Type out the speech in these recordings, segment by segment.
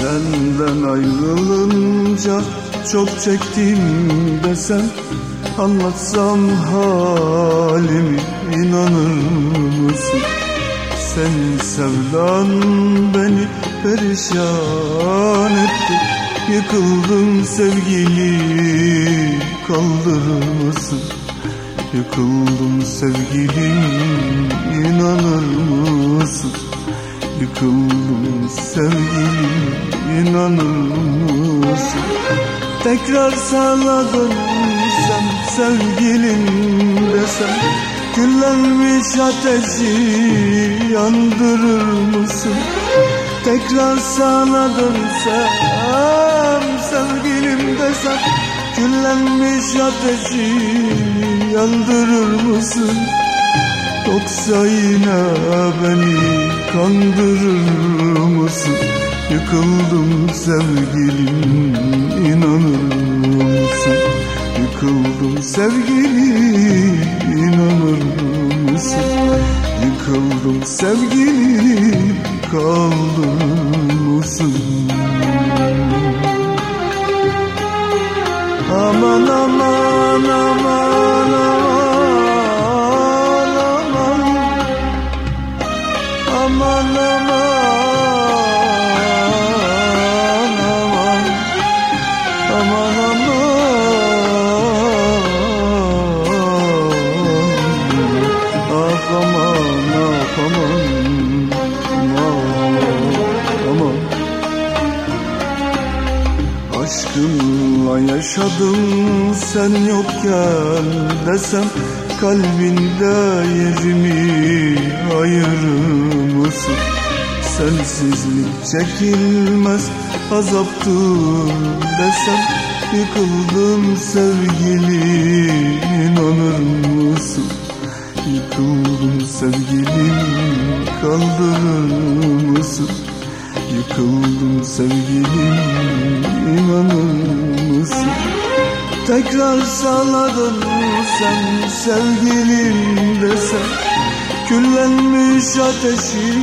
senden ayrılınca Çok çektim desem Anlatsam halimi inanır mısın? Senin sevdan beni perişan etti Yıkıldım sevgili kaldırır mısın? Yıkıldım sevgilim inanır mısın? Yıkıldım sevgilim inanır mısın? Tekrar sana dönsem sevgilim desem Küllenmiş ateşi yandırır mısın? Tekrar sana dönsem sevgilim desem Küllenmiş ateşi yandırır mısın? Yoksa yine beni kandırır mısın? Yıkıldım sevgilim inanır mısın? Yıkıldım sevgilim inanır mısın? Yıkıldım sevgilim kaldırır mısın? Aman aman aman aman aman aman aman aman ah aman ah aman ah aman Aşkınla yaşadım sen yokken desem Kalbinde yerimi ayırır mısın? Sensizlik çekilmez azaptır desem Yıkıldım sevgili inanır mısın? Yıkıldım sevgilim kaldırır mısın? Yıkıldım sevgilim Tekrar sana dönsem sevgilim desem Küllenmiş ateşi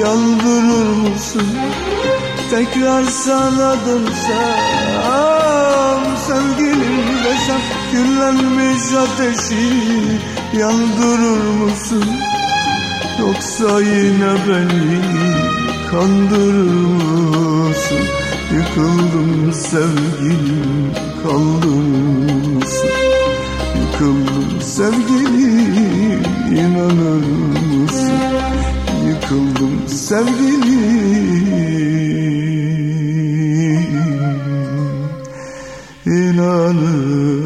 yandırır mısın? Tekrar sana dönsem sevgilim desem Küllenmiş ateşi yandırır mısın? Yoksa yine beni kandırır mısın? Yıkıldım sevgilim mısın? Yıkıldım sevgilim inanır mısın? Yıkıldım sevgilim inanır